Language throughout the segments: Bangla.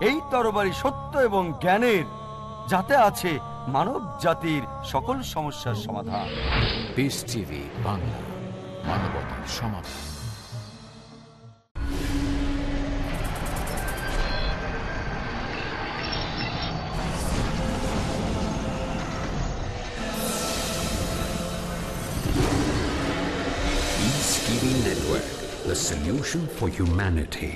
এই তরবারি সত্য এবং জ্ঞানের যাতে আছে মানব জাতির সকল সমস্যার সমাধান পিস টিভি বাংলা মানবতার সমাধান Network, the solution for humanity.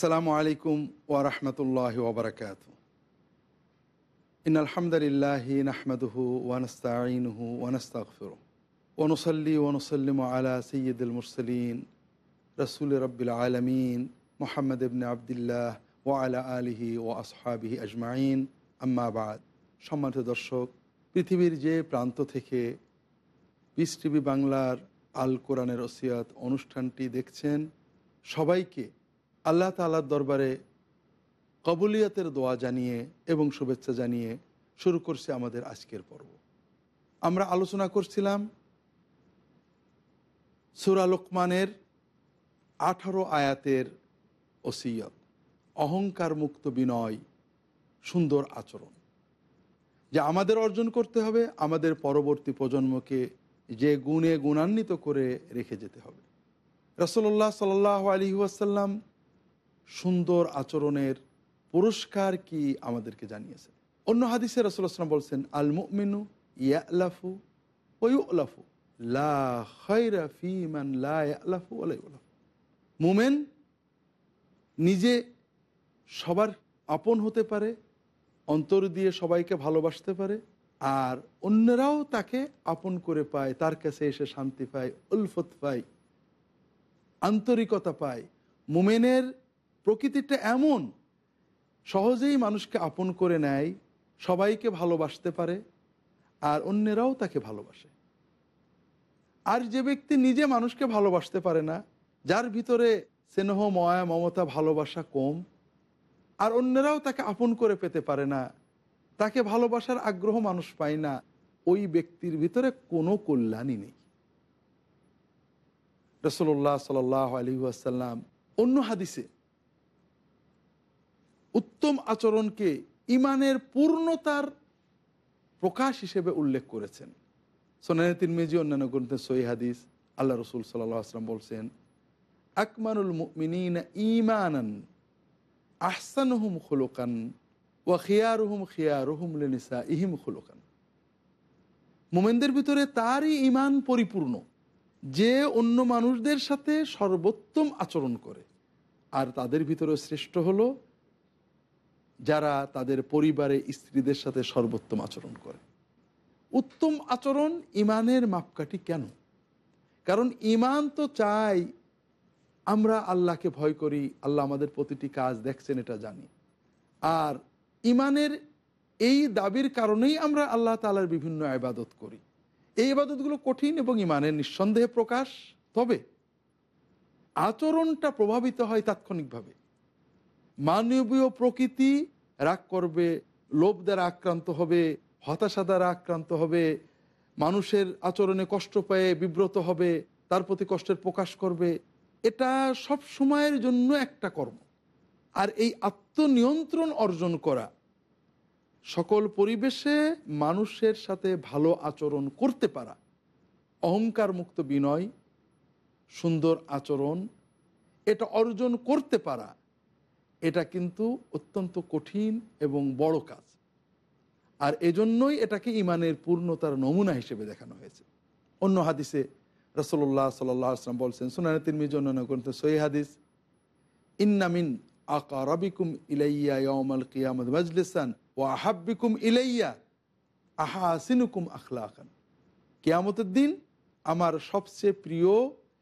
আসসালামু আলাইকুম ওরহমতুল্লাহ ওবরকাত ইন আলহামদুলিল্লাহ নাহমদহু ওয়ানস্তাইনহু ওয়ানস্তাগফিরু ওনসল্লি ওনসল্লিম আলা সৈয়দুল মুরসলিন রসুল রব্বিল আলমিন মোহাম্মদ ইবনে আবদুল্লাহ ও আলা আলিহি ও আসহাবিহি আজমাইন আম্মাবাদ সম্মানিত দর্শক, পৃথিবীর যে প্রান্ত থেকে পিস টিভি বাংলার আল কোরআনের ওসিয়াত অনুষ্ঠানটি দেখছেন, সবাইকে আল্লাহ তালার দরবারে কবুলিয়াতের দোয়া জানিয়ে এবং শুভেচ্ছা জানিয়ে শুরু করছে আমাদের আজকের পর্ব। আমরা আলোচনা করছিলাম সুরা লোকমানের আঠারো আয়াতের ওসিয়ত অহংকার মুক্ত বিনয়, সুন্দর আচরণ, যা আমাদের অর্জন করতে হবে, আমাদের পরবর্তী প্রজন্মকে যে গুণে গুণান্বিত করে রেখে যেতে হবে। রসল্লাহ সাল আলী ওয়াসাল্লাম সুন্দর আচরণের পুরস্কার কি আমাদেরকে জানিয়েছেন অন্য হাদিসে রসুলাম বলছেন আল মুমিনু ইয়ালাফু ওয়ুলাফু লা খৈরা ফি লা ইয়ালাফু ওলাইউলাফু মুমেন নিজে সবার আপন হতে পারে, অন্তর দিয়ে সবাইকে ভালোবাসতে পারে, আর অন্যরাও তাকে আপন করে পায়, তার কাছে এসে শান্তি পায়, উলফত পায়, আন্তরিকতা পায়। মুমেনের প্রকৃতিটা এমন। সহজেই মানুষকে আপন করে নেয়, সবাইকে ভালোবাসতে পারে, আর অন্যেরাও তাকে ভালোবাসে। আর যে ব্যক্তি নিজে মানুষকে ভালোবাসতে পারে না, যার ভিতরে স্নেহ, ময়া, মমতা, ভালোবাসা কম, আর অন্যেরাও তাকে আপন করে পেতে পারে না, তাকে ভালোবাসার আগ্রহ মানুষ পায় না, ওই ব্যক্তির ভিতরে কোনো কল্যাণই নেই। রসল্লাহ সাল আলী আসাল্লাম অন্য হাদিসে উত্তম আচরণকে ইমানের পূর্ণতার প্রকাশ হিসেবে উল্লেখ করেছেন। সোনানি তিনমেজি অন্যান্য গ্রন্থে সই হাদিস, আল্লাহ রসুল সাল্লাহ আসলাম বলছেন আকমানুল মিনীন ইমানান আহসানহুম খুলুকান, ওয়া খিয়ারুহুম খিয়ারুহুম লেনিসা ইহিম খুলুকান। মোমেনদের ভিতরে তারই ইমান পরিপূর্ণ। যে অন্য মানুষদের সাথে সর্বোত্তম আচরণ করে, আর তাদের ভিতরে শ্রেষ্ঠ হলো যারা তাদের পরিবারে স্ত্রীদের সাথে সর্বোত্তম আচরণ করে। উত্তম আচরণ ইমানের মাপকাঠি কেন? কারণ ইমান তো চাই, আমরা আল্লাহকে ভয় করি, আল্লাহ আমাদের প্রতিটি কাজ দেখছেন, এটা জানি। আর ইমানের এই দাবির কারণেই আমরা আল্লাহ তালার বিভিন্ন আবাদত করি। এই আবাদতগুলো কঠিন এবং ইমানের নিঃসন্দেহে প্রকাশ। তবে আচরণটা প্রভাবিত হয় তাৎক্ষণিকভাবে। মানবীয় প্রকৃতি রাগ করবে লোভ দ্বারা আক্রান্ত হবে হতাশা দ্বারা আক্রান্ত হবে, মানুষের আচরণে কষ্ট পেয়ে বিব্রত হবে, তার প্রতি কষ্টের প্রকাশ করবে। এটা সব সময়ের জন্য একটা কর্ম। আর এই আত্মনিয়ন্ত্রণ অর্জন করা, সকল পরিবেশে মানুষের সাথে ভালো আচরণ করতে পারা, অহংকার মুক্ত বিনয়, সুন্দর আচরণ, এটা অর্জন করতে পারা এটা কিন্তু অত্যন্ত কঠিন এবং বড় কাজ। আর এজন্যই এটাকে ইমানের পূর্ণতার নমুনা হিসেবে দেখানো হয়েছে। অন্য হাদিসে রসল্লাহ সাল্লাহ আসলাম বলছেন, সুনানে তিরমি জন্য করতেন সই হাদিস ইন্নামিন আকা রবিকুম ইলাইয়া ইয়মাল কিয়ামত মজলিসান ও আহাব্বিকুম ইলাইয়া আহাসিনুকুম আখলাকান। কেয়ামতের দিন আমার সবচেয়ে প্রিয়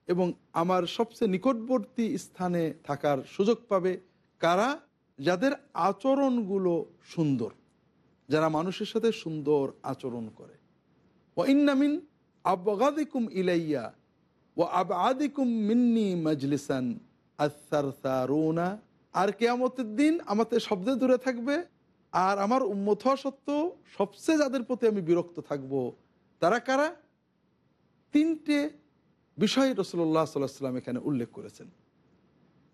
এবং আমার সবচেয়ে নিকটবর্তী স্থানে থাকার সুযোগ পাবে কারা? যাদের আচরণগুলো সুন্দর, যারা মানুষের সাথে সুন্দর আচরণ করে। ও ইন্নামিন আবগাদিকুম ইলাইয়া ও আব আদিকুম মিন্নি মজলিসান আসারসারুনা আর কেয়ামতের দিন আমাদের শব্দে দূরে থাকবে, আর আমার উন্মত হওয়া সত্ত্বেও সবচেয়ে যাদের প্রতি আমি বিরক্ত থাকব, তারা কারা? তিনটে বিষয় রসুল্লাহ সাল্লাহ সাল্লাম এখানে উল্লেখ করেছেন।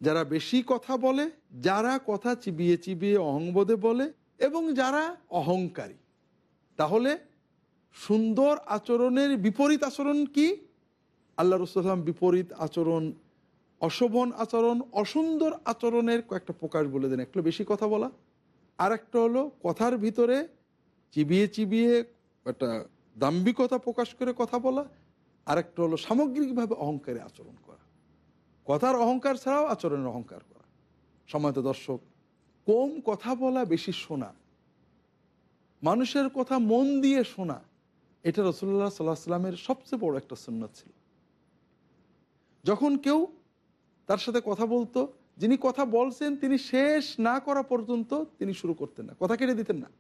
যারা বেশি কথা বলে, যারা কথা চিবিয়ে চিবিয়ে অহংবোধে বলে, এবং যারা অহংকারী। তাহলে সুন্দর আচরণের বিপরীত আচরণ কি? আল্লাহ রসুলাম বিপরীত আচরণ, অশোভন আচরণ, অসুন্দর আচরণের কয়েকটা প্রকাশ বলে দেন। একটা বেশি কথা বলা। আর একটা হলো কথার ভিতরে চিবিয়ে চিবিয়ে একটা দাম্ভিকতা প্রকাশ করে কথা বলা। আর একটা হলো সামগ্রিকভাবে অহংকারে আচরণ। কথার অহংকার ছাড়াও আচরণের অহংকার করা। সময়ত দর্শক, কম কথা বলা বেশি শোনা। মানুষের কথা মন দিয়ে শোনা, এটা রসুল্লাহ সাল্লাহ সাল্লামের সবচেয়ে বড় একটা সুন্নত ছিল। যখন কেউ তার সাথে কথা বলতো, যিনি কথা বলছেন তিনি শেষ না করা পর্যন্ত তিনি শুরু করতেন না। কথা কেটে দিতেন না।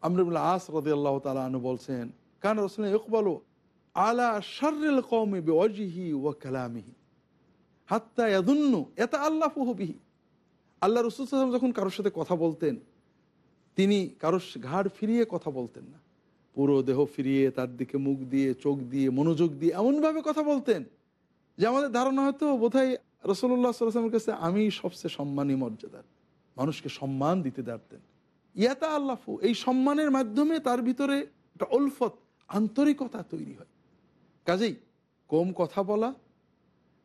আমরুল্লাহ আস রদি আল্লাহ তালা বলছেন, কান রসুল ইকবালু আলা শার্রেল কৌমি বেজিহি ও কালামিহি। হাত্তা ইয়াদুন্নু এত আল্লাহ ফুহবিহি আল্লাহ রসুল সাল্লাম যখন কারোর সাথে কথা বলতেন, তিনি কারোর ঘাড় ফিরিয়ে কথা বলতেন না। পুরো দেহ ফিরিয়ে তার দিকে মুখ দিয়ে, চোখ দিয়ে, মনোযোগ দিয়ে এমনভাবে কথা বলতেন যে আমাদের ধারণা হয়তো বোধহয় রসল্লাহ সাল্লামের কাছে আমি সবচেয়ে সম্মানী মর্যাদার। মানুষকে সম্মান দিতে দাঁড়তেন ইয়াতা আল্লাফু এই সম্মানের মাধ্যমে তার ভিতরে একটা উলফত, আন্তরিকতা তৈরি হয়। কাজেই কম কথা বলা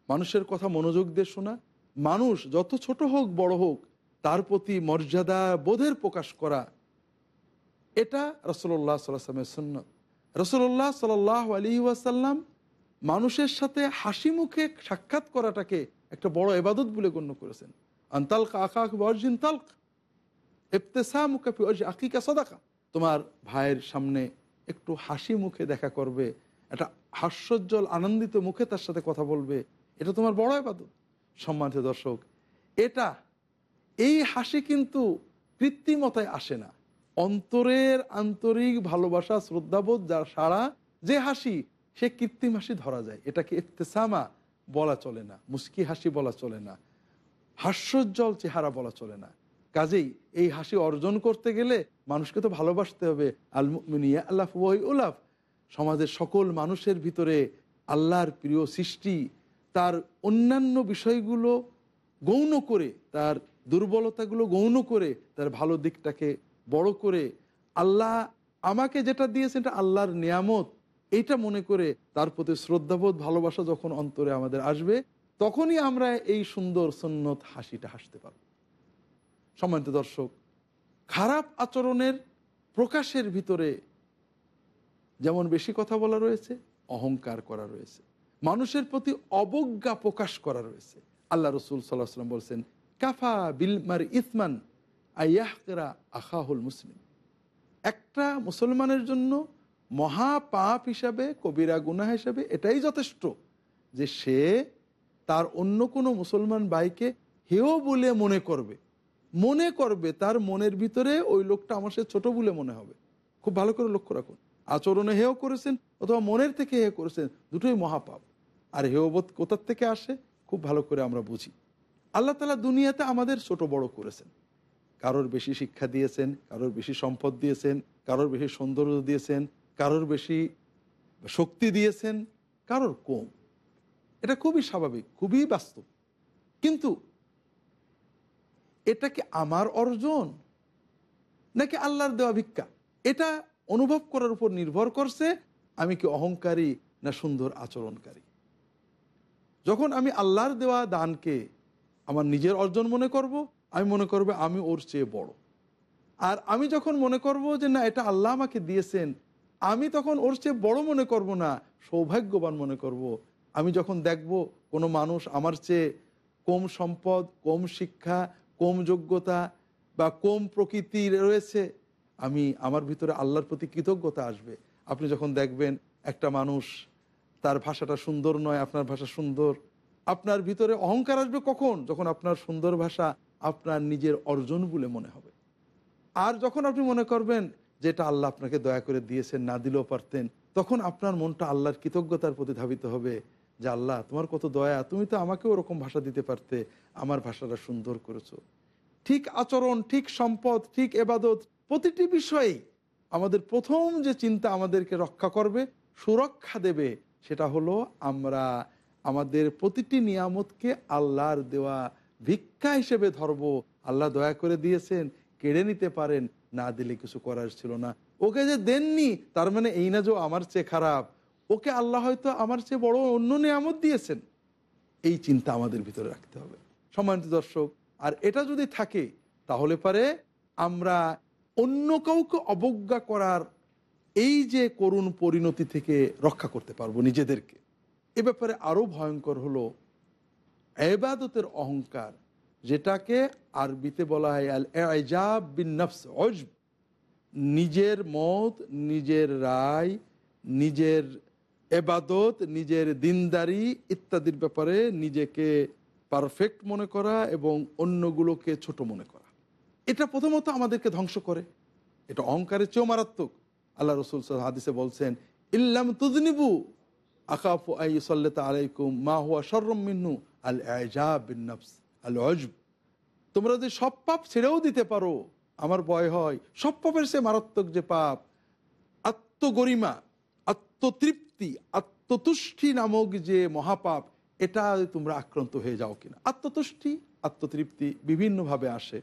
মানুষের কথা মনোযোগ দিয়ে শোনা। মানুষ যত ছোট হোক, বড় হোক, তার প্রতি মর্যাদা বোধের প্রকাশ করা। এটা রসল্লাহ সাল্লামের সুন্নত। রসল্লাহ সাল আলী ওয়াসাল্লাম মানুষের সাথে হাসি মুখে সাক্ষাৎ করাটাকে একটা বড় এবাদত বলে গণ্য করেছেন। আন্তালক আকাক বর্জিন তালক। এফতেসা মুখাফি আকিকা সদাকা। তোমার ভাইয়ের সামনে একটু হাসি মুখে দেখা করবে, একটা হাস্যোজ্জ্বল আনন্দিত মুখে তার সাথে কথা বলবে। এটা তোমার বড় এবাদত সম্মানিত দর্শক। এটা, এই হাসি কিন্তু কৃত্রিমতায় আসে না। অন্তরের আন্তরিক ভালোবাসা, শ্রদ্ধাবোধ, যার সারা যে হাসি, সে কৃত্রিম হাসি ধরা যায়। এটাকে ইফতেসামা বলা চলে না, মুস্কি হাসি বলা চলে না, হাস্যোজ্জ্বল চেহারা বলা চলে না। কাজেই এই হাসি অর্জন করতে গেলে মানুষকে তো ভালোবাসতে হবে। আলমিয়া আল্লাহ ওই উলাফ সমাজের সকল মানুষের ভিতরে আল্লাহর প্রিয় সৃষ্টি তার অন্যান্য বিষয়গুলো গৌণ করে, তার দুর্বলতাগুলো গৌণ করে, তার ভালো দিকটাকে বড় করে, আল্লাহ আমাকে যেটা দিয়েছে এটা আল্লাহর নিয়ামত এটা মনে করে তার প্রতি শ্রদ্ধাবোধ, ভালোবাসা যখন অন্তরে আমাদের আসবে, তখনই আমরা এই সুন্দর সন্ন্যত হাসিটা হাসতে পারব। সম্মানিত দর্শক, খারাপ আচরণের প্রকাশের ভিতরে যেমন বেশি কথা বলা রয়েছে, অহংকার করা রয়েছে। মানুষের প্রতি অবজ্ঞা প্রকাশ করা রয়েছে। আল্লাহ রসুল সাল্লাহ সাল্লাম বলছেন, কাফা বিলমার ইসমান আয়াহকেরা আখাহুল মুসলিম। একটা মুসলমানের জন্য মহা পাপ হিসাবে, কবিরা গুনা হিসাবে এটাই যথেষ্ট যে সে তার অন্য কোনো মুসলমান ভাইকে হেও বলে মনে করবে। মনে করবে, তার মনের ভিতরে ওই লোকটা আমার সে ছোটো বলে মনে হবে। খুব ভালো করে লক্ষ্য রাখুন। আচরণে হেও করেছেন অথবা মনের থেকে হেও করেছেন, দুটোই মহাপাপ। আর হেয়বোধ কোথার থেকে আসে? খুব ভালো করে আমরা বুঝি। আল্লাহ তালা দুনিয়াতে আমাদের ছোট বড় করেছেন। কারোর বেশি শিক্ষা দিয়েছেন, কারোর বেশি সম্পদ দিয়েছেন, কারোর বেশি সৌন্দর্য দিয়েছেন, কারোর বেশি শক্তি দিয়েছেন, কারোর কম। এটা খুবই স্বাভাবিক, খুবই বাস্তব। কিন্তু এটা কি আমার অর্জন? নাকি আল্লাহর দেওয়া ভিক্ষা? এটা অনুভব করার উপর নির্ভর করছে আমি কি অহংকারী না সুন্দর আচরণকারী যখন আমি আল্লাহর দেওয়া দানকে আমার নিজের অর্জন মনে করব, আমি মনে করব আমি ওর চেয়ে বড় আর আমি যখন মনে করব যে না, এটা আল্লাহ আমাকে দিয়েছেন, আমি তখন ওর চেয়ে বড় মনে করব না, সৌভাগ্যবান মনে করব। আমি যখন দেখব কোনো মানুষ আমার চেয়ে কম সম্পদ, কম শিক্ষা, কম যোগ্যতা বা কম প্রকৃতি রয়েছে আমি আমার ভিতরে আল্লাহর প্রতি কৃতজ্ঞতা আসবে। আপনি যখন দেখবেন একটা মানুষ তার ভাষাটা সুন্দর নয়, আপনার ভাষা সুন্দর, আপনার ভিতরে অহংকার আসবে কখন? যখন আপনার সুন্দর ভাষা আপনার নিজের অর্জন বলে মনে হবে। আর যখন আপনি মনে করবেন যেটা আল্লাহ আপনাকে দয়া করে দিয়েছেন, না দিলেও পারতেন, তখন আপনার মনটা আল্লাহর কৃতজ্ঞতার প্রতি ধাবিত হবে যে, আল্লাহ, তোমার কত দয়া, তুমি তো আমাকেও ওরকম ভাষা দিতে পারতে, আমার ভাষাটা সুন্দর করেছ। ঠিক আচরণ, ঠিক সম্পদ, ঠিক এবাদত প্রতিটি বিষয়েই আমাদের প্রথম যে চিন্তা আমাদেরকে রক্ষা করবে, সুরক্ষা দেবে, সেটা হলো আমরা আমাদের প্রতিটি নিয়ামতকে আল্লাহর দেওয়া ভিক্ষা হিসেবে ধরব। আল্লাহ দয়া করে দিয়েছেন, কেড়ে নিতে পারেন, না দিলে কিছু করার ছিল না। ওকে যে দেননি, তার মানে এই না যে আমার চেয়ে খারাপ, ওকে আল্লাহ হয়তো আমার চেয়ে বড় অন্য নিয়ামত দিয়েছেন। এই চিন্তা আমাদের ভিতরে রাখতে হবে। সম্মানিত দর্শক, আর এটা যদি থাকে, তাহলে পারে আমরা অন্য কাউকে অবজ্ঞা করার এই যে করুণ পরিণতি থেকে রক্ষা করতে পারব নিজেদেরকে, এ ব্যাপারে আরও ভয়ঙ্কর হলো এবাদতের অহংকার, যেটাকে আরবিতে বলা হয় আল এজাব বিন নফস, অজব। নিজের মত, নিজের রায়, নিজের এবাদত, নিজের দিনদারি ইত্যাদির ব্যাপারে নিজেকে পারফেক্ট মনে করা এবং অন্যগুলোকে ছোট মনে করা। এটা প্রথমত আমাদেরকে ধ্বংস করে। এটা অহংকারের চেয়েও মারাত্মক। আল্লাহ রসুল হাদিসে বলছেন, ইল্লাম তুদনিবু আকাফু আই সাল্লাত আলাইকুম মা হুয়া শর্রম মিন্নু আল এজাব বিনফস আল অজব তোমরা যদি সব পাপ ছেড়েও দিতে পারো, আমার ভয় হয়। সব পাপের সে মারাত্মক যে পাপ, আত্মগরিমা, আত্মতৃপ্তি, আত্মতুষ্টি নামক যে মহাপাপ, এটা তোমরা আক্রান্ত হয়ে যাও কিনা। আত্মতুষ্টি, আত্মতৃপ্তি বিভিন্নভাবে আসে।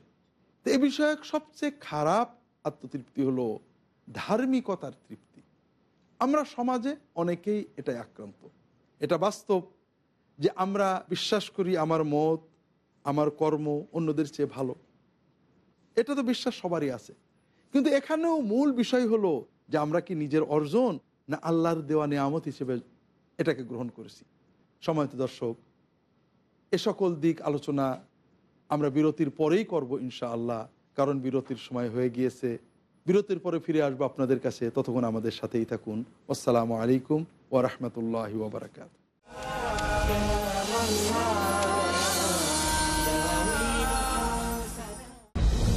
তো এ বিষয়ক সবচেয়ে খারাপ আত্মতৃপ্তি হলো ধার্মিকতার তৃপ্তি। আমরা সমাজে অনেকেই এটাই আক্রান্ত। এটা বাস্তব যে আমরা বিশ্বাস করি আমার মত, আমার কর্ম অন্যদের চেয়ে ভালো। এটা তো বিশ্বাস সবারই আছে। কিন্তু এখানেও মূল বিষয় হলো যে আমরা কি নিজের অর্জন না আল্লাহর দেওয়া নিয়ামত হিসেবে এটাকে গ্রহণ করেছি। সময়ত দর্শক, এ সকল দিক আলোচনা আমরা বিরতির পরেই করব ইনশা আল্লাহ কারণ বিরতির সময় হয়ে গিয়েছে। বিরতির পরে ফিরে আসব আপনাদের কাছে, ততক্ষণ আমাদের সাথেই থাকুন। আসসালামু আলাইকুম ওরহমতুল্লাহ ওবরাকাত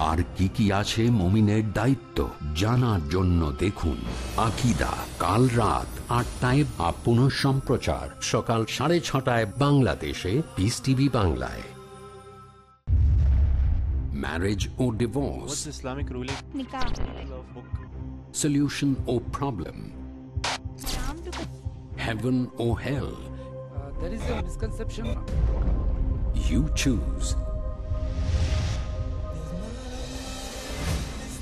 আর কি কি আছে মমিনের দায়িত্ব জানার জন্য দেখুন। আকিদা কাল রাত আটটায় বা পুনঃ সম্প্রচার সকাল সাড়ে ছটায় বাংলাদেশে পিস টিভি বাংলায়। ম্যারেজ ও ডিভোর্স ইসলামিক সলিউশন ও problem heaven O help you choose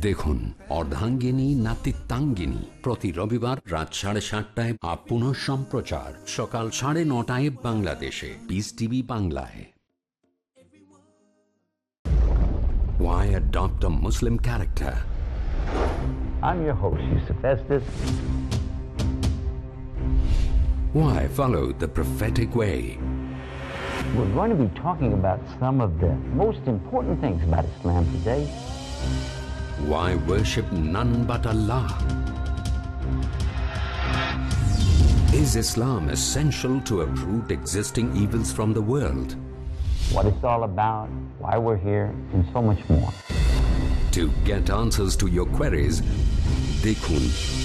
দেখুন অর্ধাঙ্গিনী নাতিত্বাঙ্গিনী প্রতি রবিবার রাত সাড়ে সাতটায় আপন সম্প্রচার সকাল সাড়ে নটায় বাংলাদেশে পিস টিভি বাংলায় Why adopt a Muslim character? I'm your host, Yusuf Estes. Why follow the prophetic way? We're going to be talking about some of the most important things about Islam today. Why worship none but Allah? Is Islam essential to uproot existing evils from the world? What it's all about, why we're here, and so much more. To get answers to your queries, দেখুন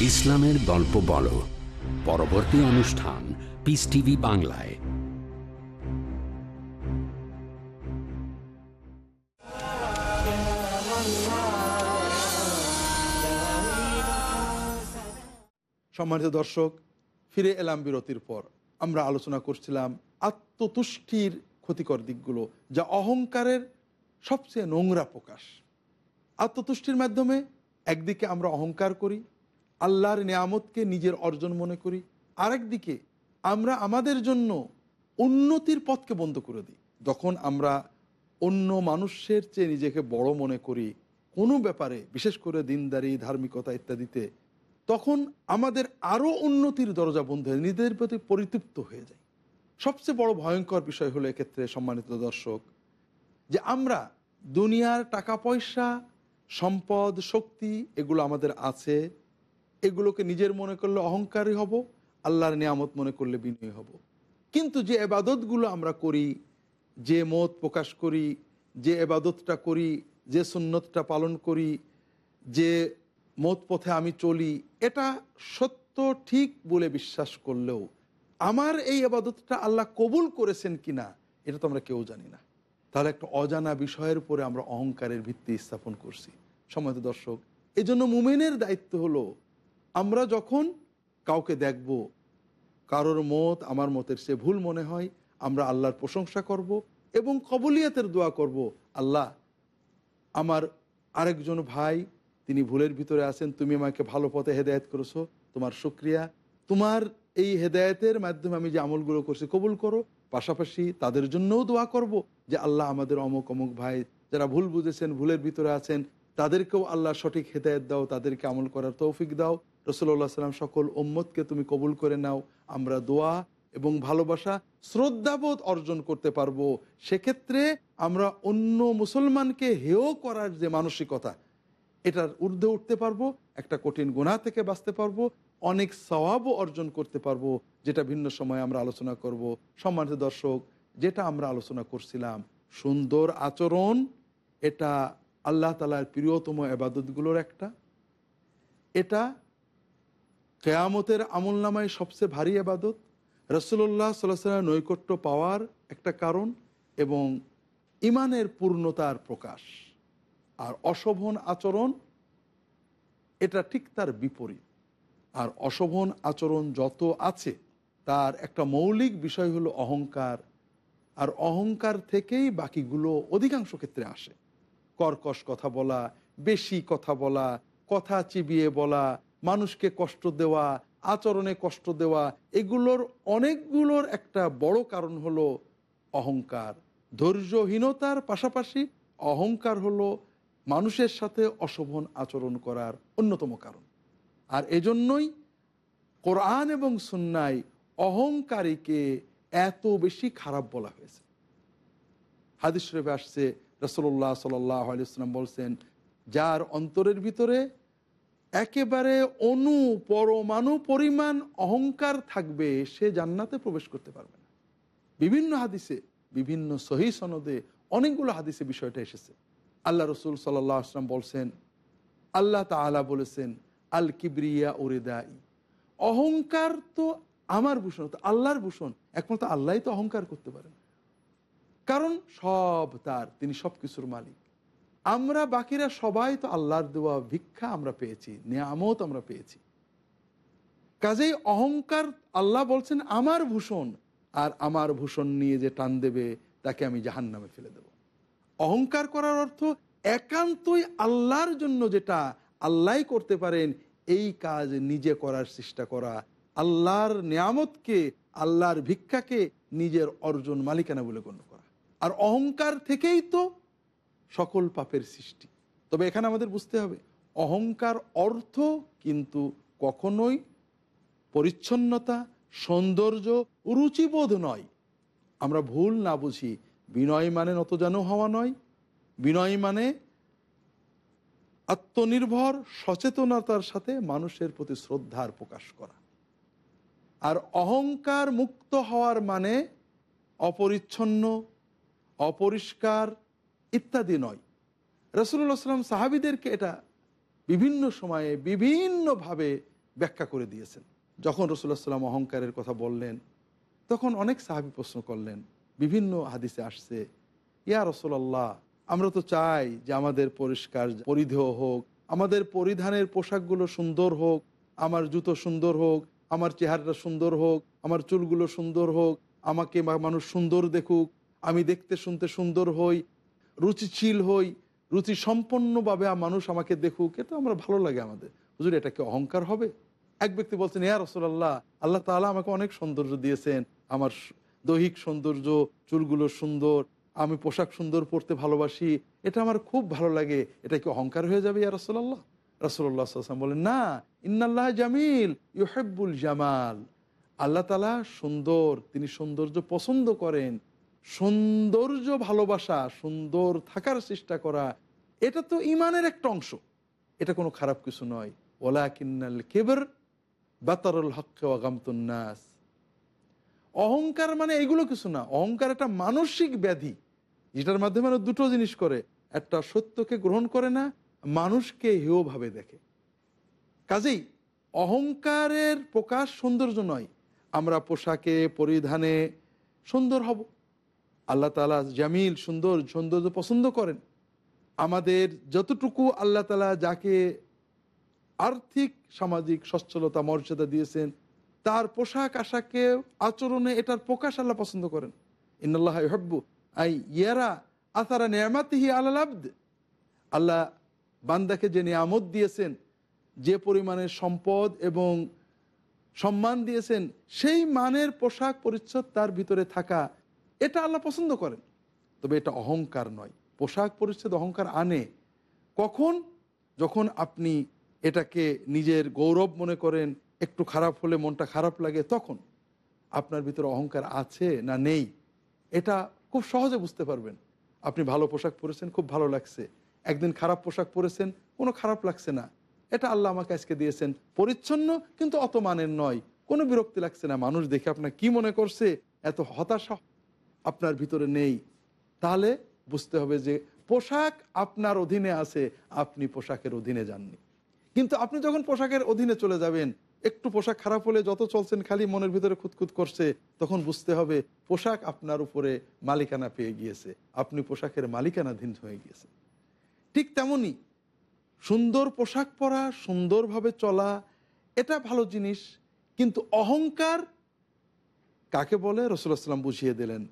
ইসলামের গল্প বলো পরবর্তী অনুষ্ঠান পিস টিভি বাংলায় সম্মানিত দর্শক, ফিরে এলাম বিরতির পর। আমরা আলোচনা করছিলাম আত্মতুষ্টির ক্ষতিকর দিকগুলো, যা অহংকারের সবচেয়ে নোংরা প্রকাশ। আত্মতুষ্টির মাধ্যমে একদিকে আমরা অহংকার করি, আল্লাহর নিয়ামতকে নিজের অর্জন মনে করি, আরেকদিকে আমরা আমাদের জন্য উন্নতির পথকে বন্ধ করে দিই। যখন আমরা অন্য মানুষের চেয়ে নিজেকে বড় মনে করি। কোনো ব্যাপারে, বিশেষ করে দিনদারি, ধার্মিকতা ইত্যাদিতে তখন আমাদের আরও উন্নতির দরজা বন্ধ হয়ে নিজেদের প্রতি পরিতৃপ্ত হয়ে যায়। সবচেয়ে বড় ভয়ঙ্কর বিষয় হলো এক্ষেত্রে সম্মানিত দর্শক, যে আমরা দুনিয়ার টাকা, পয়সা, সম্পদ, শক্তি এগুলো আমাদের আছে, এগুলোকে নিজের মনে করলে অহংকারী হব, আল্লাহর নিয়ামত মনে করলে বিনয় হব। কিন্তু যে এবাদতগুলো আমরা করি, যে মত প্রকাশ করি, যে এবাদতটা করি, যে সুন্নতটা পালন করি, যে মত পথে আমি চলি, এটা সত্য ঠিক বলে বিশ্বাস করলেও আমার এই আবাদতটা আল্লাহ কবুল করেছেন কিনা, এটা তো আমরা কেউ জানি না। তাহলে একটা অজানা বিষয়ের উপরে আমরা অহংকারের ভিত্তি স্থাপন করছি। সময়ত দর্শক এই জন্য মুমেনের দায়িত্ব হলো, আমরা যখন কাউকে দেখব, কারোর মত আমার মতের সে ভুল মনে হয়, আমরা আল্লাহর প্রশংসা করব এবং কবলিয়াতের দোয়া করব, আল্লাহ, আমার আরেকজন ভাই তিনি ভুলের ভিতরে আছেন, তুমি আমাকে ভালো পথে হেদায়ত করেছ, তোমার শুক্রিয়া। তোমার এই হেদায়তের মাধ্যমে আমি যে আমলগুলো করছি কবুল করো, পাশাপাশি তাদের জন্যও দোয়া করব যে আল্লাহ আমাদের অমুক অমুক ভাই যারা ভুল বুঝেছেন, ভুলের ভিতরে আছেন, তাদেরকেও আল্লাহ সঠিক হেদায়ত দাও, তাদেরকে আমল করার তৌফিক দাও। রসুল্লাহ সাল্লাম সকল ওম্মতকে তুমি কবুল করে নাও। আমরা দোয়া এবং ভালোবাসা, শ্রদ্ধাবোধ অর্জন করতে পারব। সেক্ষেত্রে আমরা অন্য মুসলমানকে হেয় করার যে মানসিকতা এটার ঊর্ধ্বে উঠতে পারব, একটা কঠিন গুণা থেকে বাঁচতে পারব, অনেক সওয়াবও অর্জন করতে পারব, যেটা ভিন্ন সময় আমরা আলোচনা করব। সম্মানিত দর্শক, যেটা আমরা আলোচনা করছিলাম, সুন্দর আচরণ, এটা আল্লাহ তালার প্রিয়তম এবাদতগুলোর একটা। এটা কেয়ামতের আমল নামায় সবচেয়ে ভারী আবাদত রসুল্লাহ সাল্লাহ নৈকট্য পাওয়ার একটা কারণ এবং ইমানের পূর্ণতার প্রকাশ। আর অশোভন আচরণ, এটা ঠিক তার বিপরীত। আর অশোভন আচরণ যত আছে, তার একটা মৌলিক বিষয় হলো অহংকার, আর অহংকার থেকেই বাকিগুলো অধিকাংশ ক্ষেত্রে আসে। কর্কশ কথা বলা, বেশি কথা বলা, কথা চিবিয়ে বলা, মানুষকে কষ্ট দেওয়া, আচরণে কষ্ট দেওয়া, এগুলোর অনেকগুলোর একটা বড় কারণ হলো অহংকার। ধৈর্যহীনতার পাশাপাশি অহংকার হলো মানুষের সাথে অশোভন আচরণ করার অন্যতম কারণ। আর এজন্যই কোরআন এবং সুন্নাই অহংকারীকে এত বেশি খারাপ বলা হয়েছে। হাদিস শরীফে আসছে রসল্লাহ সাল্লাম বলছেন, যার অন্তরের ভিতরে একেবারে অনু পরমাণু পরিমাণ অহংকার থাকবে, সে জান্নাতে প্রবেশ করতে পারবে না। বিভিন্ন হাদিসে, বিভিন্ন সহি সনদে অনেকগুলো হাদিসে বিষয়টা এসেছে। আল্লাহ রসুল সাল্লাহ আসলাম বলছেন, আল্লাহ তালা বলেছেন, আল কিবরিয়া ওরেদাই অহংকার তো আমার ভূষণ, তো আল্লাহর ভূষণ। একমাত্র আল্লাহ তো অহংকার করতে পারেন। কারণ সব তার, তিনি সব কিছুর মালিক। আমরা বাকিরা সবাই তো আল্লাহর দেওয়া ভিক্ষা আমরা পেয়েছি, নিয়ামত আমরা পেয়েছি। কাজেই অহংকার আল্লাহ বলছেন, আমার ভূষণ, আর আমার ভূষণ নিয়ে যে টান দেবে, তাকে আমি জাহান নামে ফেলে দেব। অহংকার করার অর্থ একান্তই আল্লাহর জন্য যেটা আল্লাহ করতে পারেন, এই কাজ নিজে করার চেষ্টা করা। আল্লাহর নিয়ামতকে, আল্লাহর ভিক্ষাকে নিজের অর্জন মালিকানা বলে গণ্য করা। আর অহংকার থেকেই তো সকল পাপের সৃষ্টি। তবে এখানে আমাদের বুঝতে হবে, অহংকার অর্থ কিন্তু কখনোই পরিচ্ছন্নতা, সৌন্দর্য, রুচিবোধ নয়। আমরা ভুল না বুঝি বিনয় মানে নতজানু হওয়া নয়, বিনয় মানে আত্মনির্ভর, সচেতনতার সাথে মানুষের প্রতি শ্রদ্ধার প্রকাশ করা। আর অহংকার মুক্ত হওয়ার মানে অপরিচ্ছন্ন, অপরিষ্কার ইত্যাদি নয়। রসুল্লাহ সাল্লাম সাহাবিদেরকে এটা বিভিন্ন সময়ে বিভিন্নভাবে ব্যাখ্যা করে দিয়েছেন। যখন রসুল্লাহ সাল্লাম অহংকারের কথা বললেন, তখন অনেক সাহাবি প্রশ্ন করলেন বিভিন্ন হাদিসে আসছে, ইয়া রসুল্লাহ আমরা তো চাই যে আমাদের পরিষ্কার পরিধেয় হোক, আমাদের পরিধানের পোশাকগুলো সুন্দর হোক, আমার জুতো সুন্দর হোক, আমার চেহারাটা সুন্দর হোক, আমার চুলগুলো সুন্দর হোক, আমাকে মানুষ সুন্দর দেখুক, আমি দেখতে শুনতে সুন্দর হই, রুচিশীল হই রুচি সম্পন্নভাবে মানুষ আমাকে দেখুক এটা আমরা ভালো লাগে আমাদের। হুজুর, এটা কি অহংকার হবে? এক ব্যক্তি বলছেন, ইয়া রসুল্লাহ আল্লাহ তাআলা আমাকে অনেক সৌন্দর্য দিয়েছেন, আমার দৈহিক সৌন্দর্য, চুলগুলো সুন্দর, আমি পোশাক সুন্দর পরতে ভালোবাসি, এটা আমার খুব ভালো লাগে। এটা কি অহংকার হয়ে যাবে ইয়া রসুল্লাহ রসুল্লাহ সাল্লাম বলেন, না, ইন্নাল্লাহ জামিল ইউহেব্বুল জামাল। আল্লাহ তালা সুন্দর, তিনি সৌন্দর্য পছন্দ করেন। সৌন্দর্য ভালোবাসা, সুন্দর থাকার চেষ্টা করা, এটা তো ইমানের একটা অংশ। এটা কোনো খারাপ কিছু নয়। ওলা কিন্নাল কেবর বাতারুল হক নাস। অহংকার মানে এগুলো কিছু না। অহংকার একটা মানসিক ব্যাধি, যেটার মাধ্যমে দুটো জিনিস করে। একটা সত্যকে গ্রহণ করে না, মানুষকে হেয়ভাবে দেখে। কাজেই অহংকারের প্রকাশ সৌন্দর্য নয়। আমরা পোশাকে, পরিধানে সুন্দর হব। আল্লাহ তালা জামিল, সুন্দর, সৌন্দর্য পছন্দ করেন। আমাদের যতটুকু আল্লাহ তালা যাকে আর্থিক, সামাজিক সচ্ছলতা, মর্যাদা দিয়েছেন তার পোশাক আশাকে আচরণে এটার প্রকাশ আল্লাহ পছন্দ করেন। ইন্নআল্লাহ হব্বু আই ইয়ারা আসারা নেয়ামাতিহি আলালাব্দ আল্লাহ বান্দাকে যে নিয়ামত দিয়েছেন, যে পরিমাণের সম্পদ এবং সম্মান দিয়েছেন, সেই মানের পোশাক পরিচ্ছদ তার ভিতরে থাকা, এটা আল্লাহ পছন্দ করেন। তবে এটা অহংকার নয়। পোশাক পরিচ্ছদ অহংকার আনে। কখন? যখন আপনি এটাকে নিজের গৌরব মনে করেন একটু খারাপ হলে মনটা খারাপ লাগে, তখন আপনার ভিতরে অহংকার আছে না নেই? এটা খুব সহজে বুঝতে পারবেন। আপনি ভালো পোশাক পরেছেন, খুব ভালো লাগছে। একদিন খারাপ পোশাক পরেছেন, কোনো খারাপ লাগছে না। এটা আল্লাহ আমাকে আজকে দিয়েছেন। পরিচ্ছন্ন কিন্তু অত মানের নয়। কোনো বিরক্তি লাগছে না। মানুষ দেখে আপনার কি মনে করছে? এত হতাশা আপনার ভিতরে নেই। তাহলে বুঝতে হবে যে পোশাক আপনার অধীনে আছে। আপনি পোশাকের অধীনে যাননি। কিন্তু আপনি যখন পোশাকের অধীনে চলে যাবেন একটু পোশাক খারাপ হলে যত চলছেন খালি মনের ভিতরে খুঁতখুত করছে, তখন বুঝতে হবে পোশাক আপনার উপরে মালিকানা পেয়ে গিয়েছে। আপনি পোশাকের মালিকানাধীন হয়ে গিয়েছে ঠিক তেমনি সুন্দর পোশাক পরা, সুন্দরভাবে চলা, এটা ভালো জিনিস, কিন্তু অহংকার কাকে বলে? রসুলাম বুঝিয়ে দিলেন,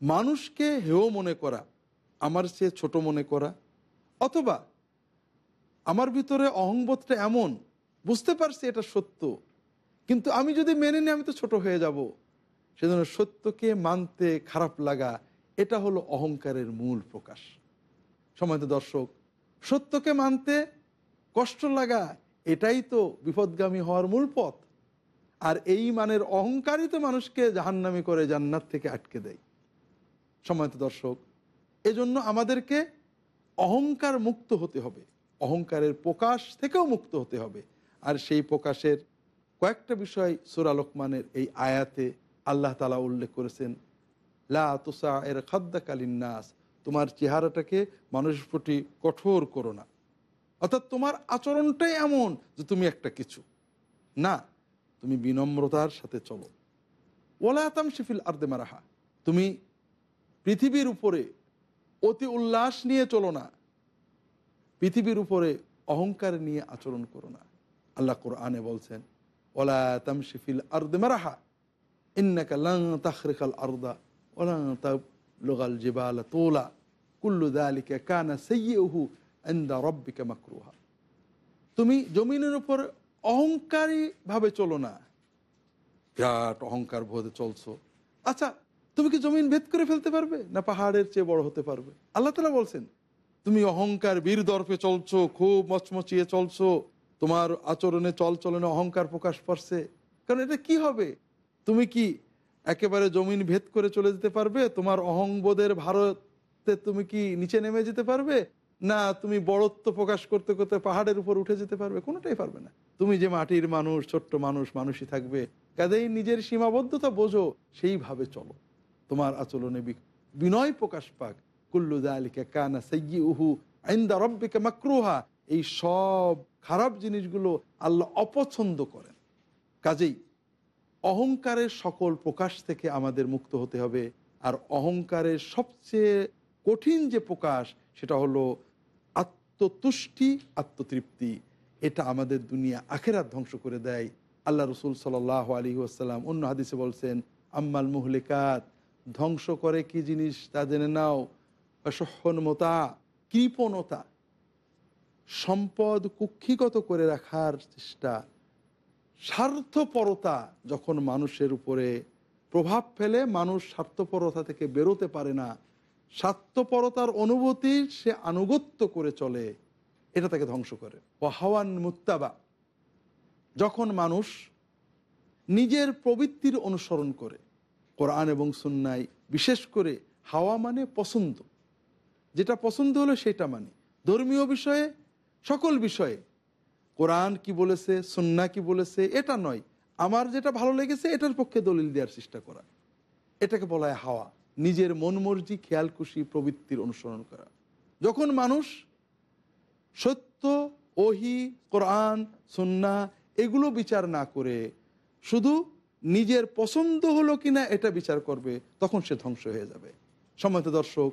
মানুষকে হেয় মনে করা, আমার চেয়ে ছোট মনে করা, অথবা আমার ভিতরে অহংবোধটা এমন বুঝতে পারছি এটা সত্য, কিন্তু আমি যদি মেনে নিই আমি তো ছোট হয়ে যাব। সেজন্য সত্যকে মানতে খারাপ লাগা, এটা হলো অহংকারের মূল প্রকাশ। সময় দর্শক, সত্যকে মানতে কষ্ট লাগা, এটাই তো বিপদগামী হওয়ার মূল পথ। আর এই মানের অহংকারই তো মানুষকে জাহান্নামি করে জান্নাত থেকে আটকে দেয়। সময় দর্শক, এজন্য আমাদেরকে অহংকার মুক্ত হতে হবে। অহংকারের প্রকাশ থেকেও মুক্ত হতে হবে। আর সেই প্রকাশের কয়েকটা বিষয় সুরা লোকমানের এই আয়াতে আল্লাহ তালা উল্লেখ করেছেন, লা তুসা এর খাদ্দাকালীন নাস তোমার চেহারাটাকে মানুষের প্রতি কঠোর করো না। অর্থাৎ তোমার আচরণটাই এমন যে তুমি একটা কিছু। না, তুমি বিনম্রতার সাথে চলো। ওলা আতাম শিফিল আর্দে মারাহা, তুমি পৃথিবীর উপরে অতি উল্লাস নিয়ে চলো না। পৃথিবীর উপরে অহংকার নিয়ে আচরণ করো না। আল্লাহ কোরআনে বলছেন ওলা তাম শিফিল আর্দে মারাহা, ইন্নাকা লং তাখরিকাল আর্দা ওলা তাবলুগাল জিবাল তোলা, কুল্লু দালিকা কানা সৈয়হু এন্দা রব্বিকা মাকরুহা। তুমি জমিনের উপর অহংকারী ভাবে চলো না। বিরাট অহংকার বোধে চলছো। আচ্ছা তুমি কি জমিন ভেদ করে ফেলতে পারবে? না পাহাড়ের চেয়ে বড় হতে পারবে? আল্লাহ তালা বলছেন, তুমি অহংকার বীর দর্পে চলছো, খুব মচমচিয়ে চলছো তোমার আচরণে চল চলনে অহংকার প্রকাশ পাচ্ছে কারণ এটা কি হবে? তুমি কি একেবারে জমিন ভেদ করে চলে যেতে পারবে? তোমার অহংবোধের ভারতে তুমি কি নিচে নেমে যেতে পারবে? না, তুমি বড়ত্ব প্রকাশ করতে করতে পাহাড়ের উপর উঠে যেতে পারবে? কোনোটাই পারবে না। তুমি যে মাটির মানুষ, ছোট্ট মানুষ, মানুষই থাকবে। কাজেই নিজের সীমাবদ্ধতা বোঝো, সেইভাবে চলো। তোমার আচরণে বিনয় প্রকাশ পাক। কুল্লু দালিকা কানা সৈয়ি উহু আইন্দা রব্বিকা মাকরুহা। এই সব খারাপ জিনিসগুলো আল্লাহ অপছন্দ করেন। কাজেই অহংকারের সকল প্রকাশ থেকে আমাদের মুক্ত হতে হবে, আর অহংকারের সবচেয়ে কঠিন যে প্রকাশ সেটা হলো আত্মতুষ্টি, আত্মতৃপ্তি। এটা আমাদের দুনিয়া আখেরাত ধ্বংস করে দেয়। আল্লাহ রসুল সাল আলী আসসালাম অন্য হাদিসে বলছেন, আম্মাল মুহলিকাত ধ্বংস করে কি জিনিস তা জেনে নাও? অসহনমতা, কৃপণতা। সম্পদ কুক্ষিগত করে রাখার চেষ্টা। স্বার্থপরতা যখন মানুষের উপরে প্রভাব ফেলে, মানুষ স্বার্থপরতা থেকে বেরোতে পারে না। স্বার্থপরতার অনুভূতি সে আনুগত্য করে চলে, এটা তাকে ধ্বংস করে। ও হাওয়ান মুত্তাবা, যখন মানুষ নিজের প্রবৃত্তির অনুসরণ করে, কোরআন এবং সুন্নাই বিশেষ করে হাওয়া মানে পছন্দ। যেটা পছন্দ হলো সেটা মানে। ধর্মীয় বিষয়ে সকল বিষয়ে। কোরআন কি বলেছে, সুন্না কি বলেছে, এটা নয়। আমার যেটা ভালো লেগেছে, এটার পক্ষে দলিল দেওয়ার চেষ্টা করা। এটাকে বলা হয় হাওয়া। নিজের মন মর্জি, খেয়াল খুশি, প্রবৃত্তির অনুসরণ করা। যখন মানুষ সত্য, ওহি, কোরআন, সুন্না এগুলো বিচার না করে, শুধু নিজের পছন্দ হলো কিনা এটা বিচার করবে, তখন সে ধ্বংস হয়ে যাবে। সম্মানিত দর্শক,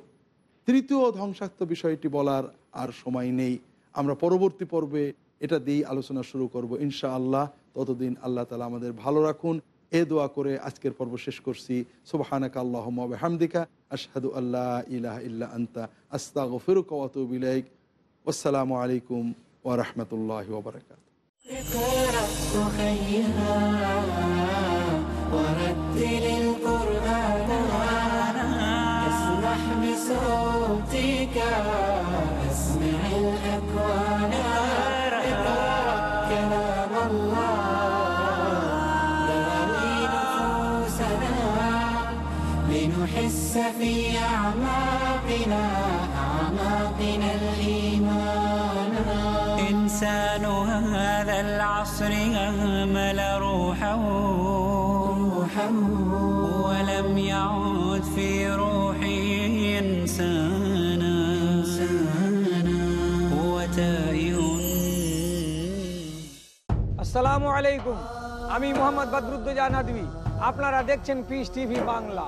তৃতীয় ধ্বংসাত্মক বিষয়টি বলার আর সময় নেই। আমরা পরবর্তী পর্বে এটা দিয়েই আলোচনা শুরু করব ইনশা আল্লাহ ততদিন আল্লাহ তালা আমাদের ভালো রাখুন এ দোয়া করে আজকের পর্ব শেষ করছি সুবাহানাকা আল্লাহ হামদিকা আশহাদু আল্লাহ ইলাহ ইল্লা আন্তা আস্তাগ ফিরুক বিলাইক আসসালামু আলাইকুম ওরহমতুল্লাহ ওবরাকাত اقرأ خيرا ورتل القرآن اسمح بصوتك في أعماقنا أعماقنا الإيمان إنسان هذا العصر أهمل روحه روحه ولم يعد في روحه إنسانا هو تائه আসসালামু আলাইকুম আমি মোহাম্মদ বদরুদ্দোজা নদী আপনারা দেখছেন পিস টিভি বাংলা